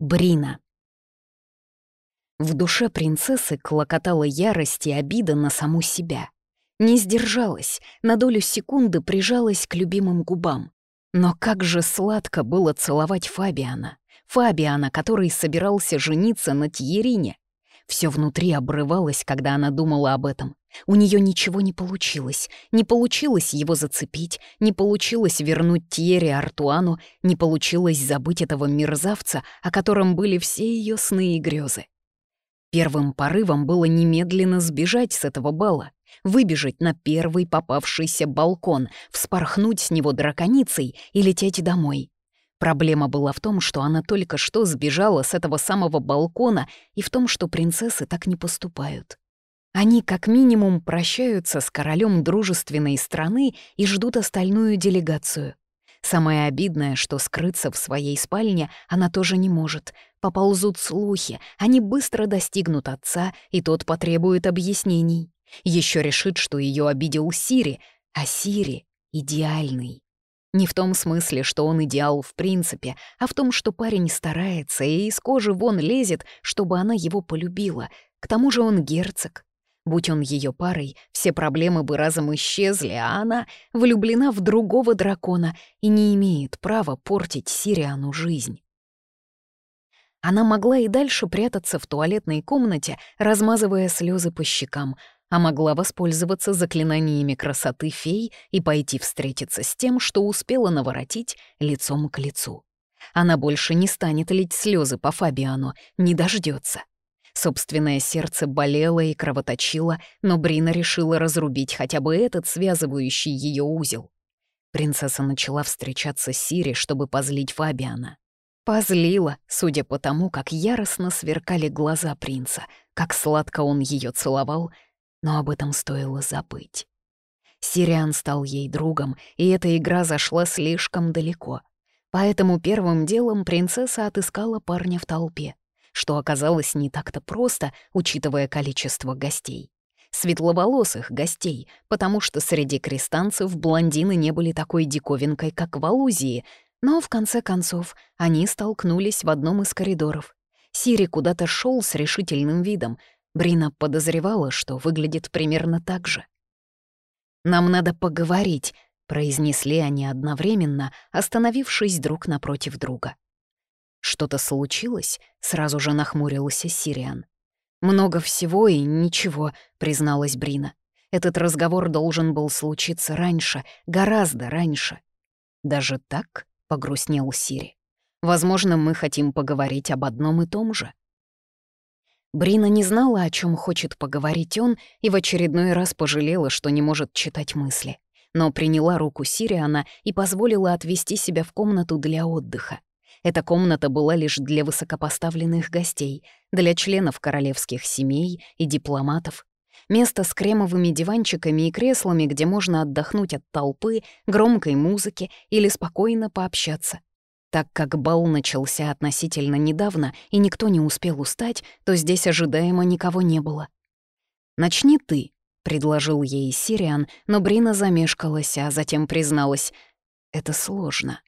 Брина. В душе принцессы клокотала ярость и обида на саму себя. Не сдержалась, на долю секунды прижалась к любимым губам. Но как же сладко было целовать Фабиана. Фабиана, который собирался жениться на Тьерине. Все внутри обрывалось, когда она думала об этом. У нее ничего не получилось. Не получилось его зацепить, не получилось вернуть Тьере Артуану, не получилось забыть этого мерзавца, о котором были все ее сны и грезы. Первым порывом было немедленно сбежать с этого бала, выбежать на первый попавшийся балкон, вспорхнуть с него драконицей и лететь домой. Проблема была в том, что она только что сбежала с этого самого балкона и в том, что принцессы так не поступают. Они как минимум прощаются с королем дружественной страны и ждут остальную делегацию. Самое обидное, что скрыться в своей спальне она тоже не может. Поползут слухи, они быстро достигнут отца, и тот потребует объяснений. Еще решит, что ее обидел Сири, а Сири — идеальный. Не в том смысле, что он идеал в принципе, а в том, что парень старается и из кожи вон лезет, чтобы она его полюбила. К тому же он герцог, Будь он ее парой, все проблемы бы разом исчезли, а она влюблена в другого дракона и не имеет права портить Сириану жизнь. Она могла и дальше прятаться в туалетной комнате, размазывая слезы по щекам, а могла воспользоваться заклинаниями красоты фей и пойти встретиться с тем, что успела наворотить лицом к лицу. Она больше не станет лить слезы по Фабиану, не дождется. Собственное сердце болело и кровоточило, но Брина решила разрубить хотя бы этот связывающий ее узел. Принцесса начала встречаться с Сири, чтобы позлить Фабиана. Позлила, судя по тому, как яростно сверкали глаза принца, как сладко он ее целовал, но об этом стоило забыть. Сириан стал ей другом, и эта игра зашла слишком далеко. Поэтому первым делом принцесса отыскала парня в толпе что оказалось не так-то просто, учитывая количество гостей. Светловолосых гостей, потому что среди крестанцев блондины не были такой диковинкой, как в Алузии, но в конце концов они столкнулись в одном из коридоров. Сири куда-то шел с решительным видом. Брина подозревала, что выглядит примерно так же. «Нам надо поговорить», — произнесли они одновременно, остановившись друг напротив друга. «Что-то случилось?» — сразу же нахмурился Сириан. «Много всего и ничего», — призналась Брина. «Этот разговор должен был случиться раньше, гораздо раньше». «Даже так?» — погрустнел Сири. «Возможно, мы хотим поговорить об одном и том же». Брина не знала, о чем хочет поговорить он, и в очередной раз пожалела, что не может читать мысли. Но приняла руку Сириана и позволила отвести себя в комнату для отдыха. Эта комната была лишь для высокопоставленных гостей, для членов королевских семей и дипломатов. Место с кремовыми диванчиками и креслами, где можно отдохнуть от толпы, громкой музыки или спокойно пообщаться. Так как бал начался относительно недавно и никто не успел устать, то здесь ожидаемо никого не было. «Начни ты», — предложил ей Сириан, но Брина замешкалась, а затем призналась. «Это сложно».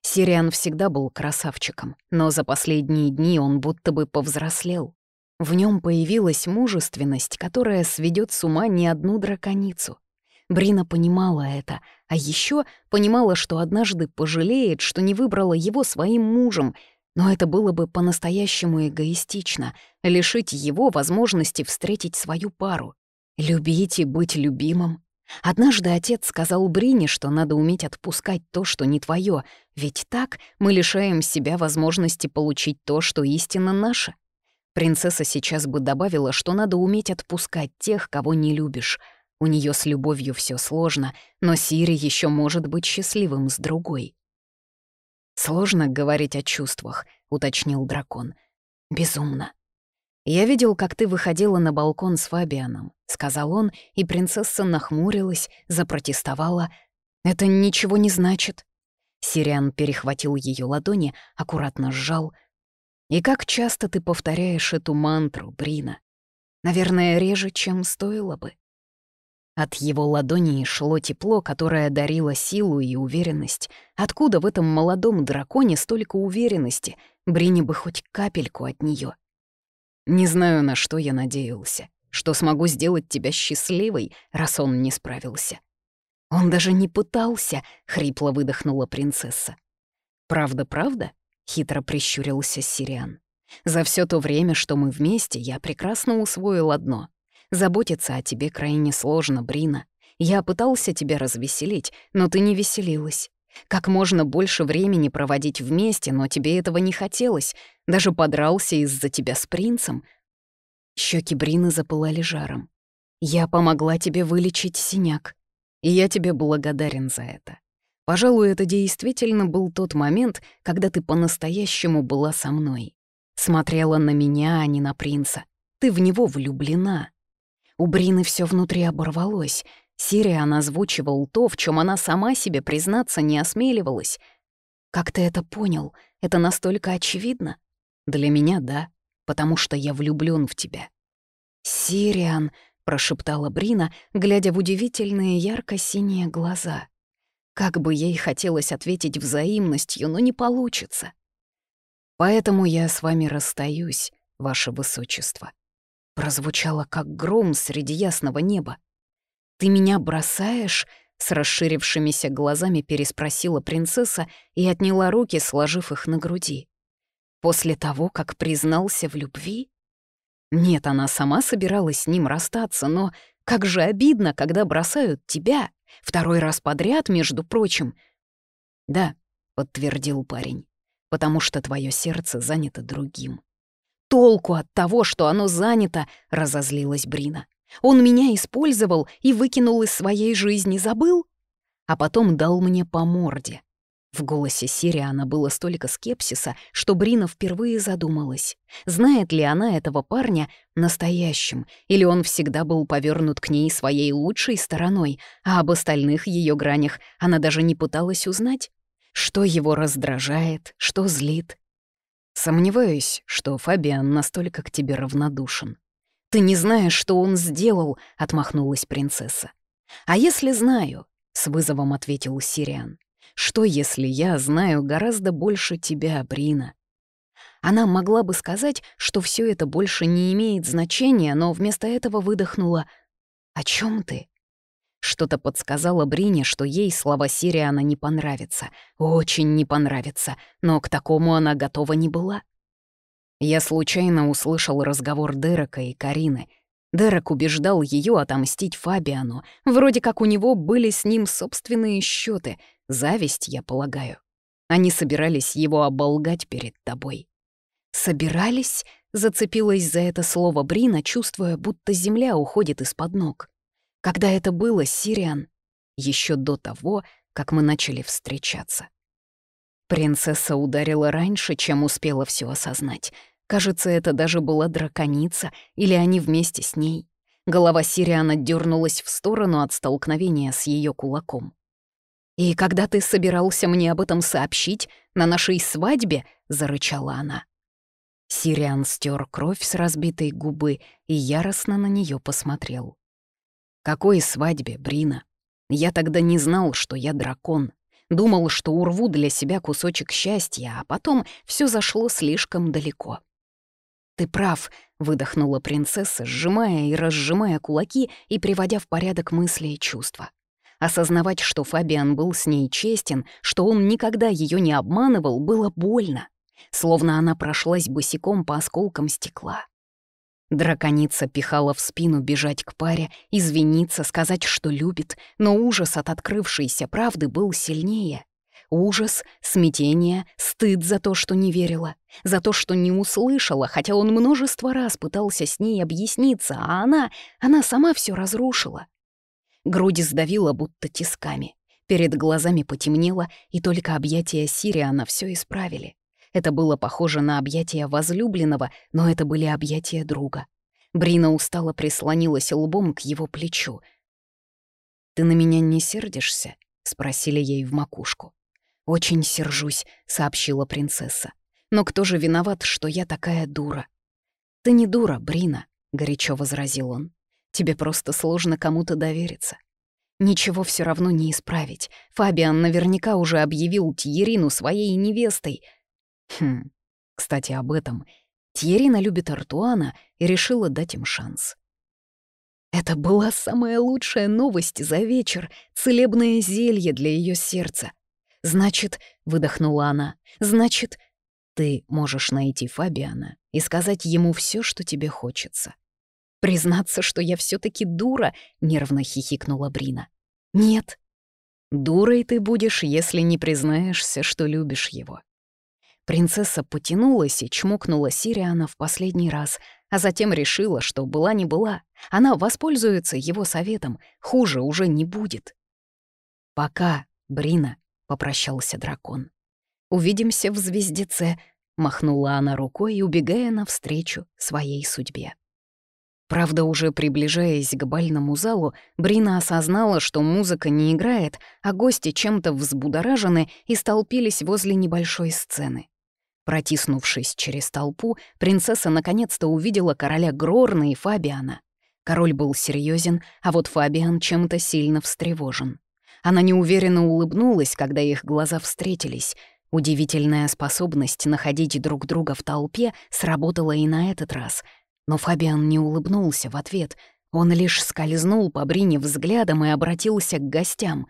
Сириан всегда был красавчиком, но за последние дни он будто бы повзрослел. В нем появилась мужественность, которая сведет с ума не одну драконицу. Брина понимала это, а еще понимала, что однажды пожалеет, что не выбрала его своим мужем, но это было бы по-настоящему эгоистично — лишить его возможности встретить свою пару. Любить и быть любимым Однажды отец сказал Брине, что надо уметь отпускать то, что не твое, ведь так мы лишаем себя возможности получить то, что истинно наше. Принцесса сейчас бы добавила, что надо уметь отпускать тех, кого не любишь. У нее с любовью все сложно, но Сири еще может быть счастливым с другой. «Сложно говорить о чувствах», — уточнил дракон. «Безумно. «Я видел, как ты выходила на балкон с Фабианом», — сказал он, и принцесса нахмурилась, запротестовала. «Это ничего не значит». Сириан перехватил ее ладони, аккуратно сжал. «И как часто ты повторяешь эту мантру, Брина? Наверное, реже, чем стоило бы». От его ладони шло тепло, которое дарило силу и уверенность. Откуда в этом молодом драконе столько уверенности? Брине бы хоть капельку от нее. Не знаю, на что я надеялся, что смогу сделать тебя счастливой, раз он не справился. Он даже не пытался, — хрипло выдохнула принцесса. «Правда, правда?» — хитро прищурился Сириан. «За все то время, что мы вместе, я прекрасно усвоил одно. Заботиться о тебе крайне сложно, Брина. Я пытался тебя развеселить, но ты не веселилась. Как можно больше времени проводить вместе, но тебе этого не хотелось. Даже подрался из-за тебя с принцем. Щеки Брины запылали жаром. Я помогла тебе вылечить синяк. И я тебе благодарен за это. Пожалуй, это действительно был тот момент, когда ты по-настоящему была со мной. Смотрела на меня, а не на принца. Ты в него влюблена. У Брины все внутри оборвалось — Сириан озвучивал то, в чем она сама себе признаться не осмеливалась. «Как ты это понял? Это настолько очевидно?» «Для меня — да, потому что я влюблён в тебя». «Сириан», — прошептала Брина, глядя в удивительные ярко-синие глаза. Как бы ей хотелось ответить взаимностью, но не получится. «Поэтому я с вами расстаюсь, ваше высочество». Прозвучало как гром среди ясного неба. «Ты меня бросаешь?» — с расширившимися глазами переспросила принцесса и отняла руки, сложив их на груди. «После того, как признался в любви?» Нет, она сама собиралась с ним расстаться, но как же обидно, когда бросают тебя, второй раз подряд, между прочим. «Да», — подтвердил парень, — «потому что твое сердце занято другим». «Толку от того, что оно занято», — разозлилась Брина. Он меня использовал и выкинул из своей жизни, забыл? А потом дал мне по морде. В голосе Сириана было столько скепсиса, что Брина впервые задумалась, знает ли она этого парня настоящим, или он всегда был повернут к ней своей лучшей стороной, а об остальных ее гранях она даже не пыталась узнать. Что его раздражает, что злит. Сомневаюсь, что Фабиан настолько к тебе равнодушен. «Ты не знаешь, что он сделал», — отмахнулась принцесса. «А если знаю?» — с вызовом ответил Сириан. «Что, если я знаю гораздо больше тебя, Брина?» Она могла бы сказать, что все это больше не имеет значения, но вместо этого выдохнула «О чем ты?» Что-то подсказало Брине, что ей слова Сириана не понравятся, очень не понравятся, но к такому она готова не была. Я случайно услышал разговор Дерека и Карины. Дерек убеждал ее отомстить Фабиану. Вроде как у него были с ним собственные счеты. Зависть, я полагаю. Они собирались его оболгать перед тобой. «Собирались?» — зацепилась за это слово Брина, чувствуя, будто земля уходит из-под ног. «Когда это было, Сириан?» Еще до того, как мы начали встречаться. Принцесса ударила раньше, чем успела все осознать — Кажется, это даже была драконица, или они вместе с ней. Голова Сириана дернулась в сторону от столкновения с ее кулаком. «И когда ты собирался мне об этом сообщить, на нашей свадьбе?» — зарычала она. Сириан стер кровь с разбитой губы и яростно на нее посмотрел. «Какой свадьбе, Брина? Я тогда не знал, что я дракон. Думал, что урву для себя кусочек счастья, а потом все зашло слишком далеко. «Ты прав», — выдохнула принцесса, сжимая и разжимая кулаки и приводя в порядок мысли и чувства. Осознавать, что Фабиан был с ней честен, что он никогда ее не обманывал, было больно, словно она прошлась босиком по осколкам стекла. Драконица пихала в спину бежать к паре, извиниться, сказать, что любит, но ужас от открывшейся правды был сильнее. Ужас, смятение, стыд за то, что не верила, за то, что не услышала, хотя он множество раз пытался с ней объясниться, а она, она сама все разрушила. Грудь сдавила будто тисками. Перед глазами потемнело, и только объятия Сириана все исправили. Это было похоже на объятия возлюбленного, но это были объятия друга. Брина устало прислонилась лбом к его плечу. «Ты на меня не сердишься?» — спросили ей в макушку. «Очень сержусь», — сообщила принцесса. «Но кто же виноват, что я такая дура?» «Ты не дура, Брина», — горячо возразил он. «Тебе просто сложно кому-то довериться. Ничего все равно не исправить. Фабиан наверняка уже объявил Тьерину своей невестой». «Хм, Кстати, об этом. Тьерина любит Артуана и решила дать им шанс. Это была самая лучшая новость за вечер, целебное зелье для ее сердца. «Значит», — выдохнула она, — «значит, ты можешь найти Фабиана и сказать ему все, что тебе хочется». «Признаться, что я все таки дура», — нервно хихикнула Брина. «Нет». «Дурой ты будешь, если не признаешься, что любишь его». Принцесса потянулась и чмокнула Сириана в последний раз, а затем решила, что была не была. Она воспользуется его советом, хуже уже не будет. «Пока, Брина», — попрощался дракон. «Увидимся в звездеце», — махнула она рукой, убегая навстречу своей судьбе. Правда, уже приближаясь к бальному залу, Брина осознала, что музыка не играет, а гости чем-то взбудоражены и столпились возле небольшой сцены. Протиснувшись через толпу, принцесса наконец-то увидела короля Грорна и Фабиана. Король был серьезен, а вот Фабиан чем-то сильно встревожен. Она неуверенно улыбнулась, когда их глаза встретились. Удивительная способность находить друг друга в толпе сработала и на этот раз. Но Фабиан не улыбнулся в ответ. Он лишь скользнул по Брине взглядом и обратился к гостям.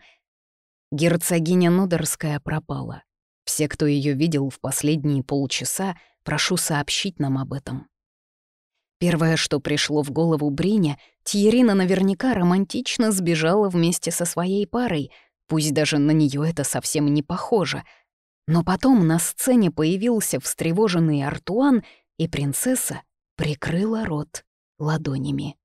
Герцогиня Нодерская пропала. Все, кто ее видел в последние полчаса, прошу сообщить нам об этом. Первое, что пришло в голову Брине, Тьерина наверняка романтично сбежала вместе со своей парой, пусть даже на нее это совсем не похоже. Но потом на сцене появился встревоженный Артуан, и принцесса прикрыла рот ладонями.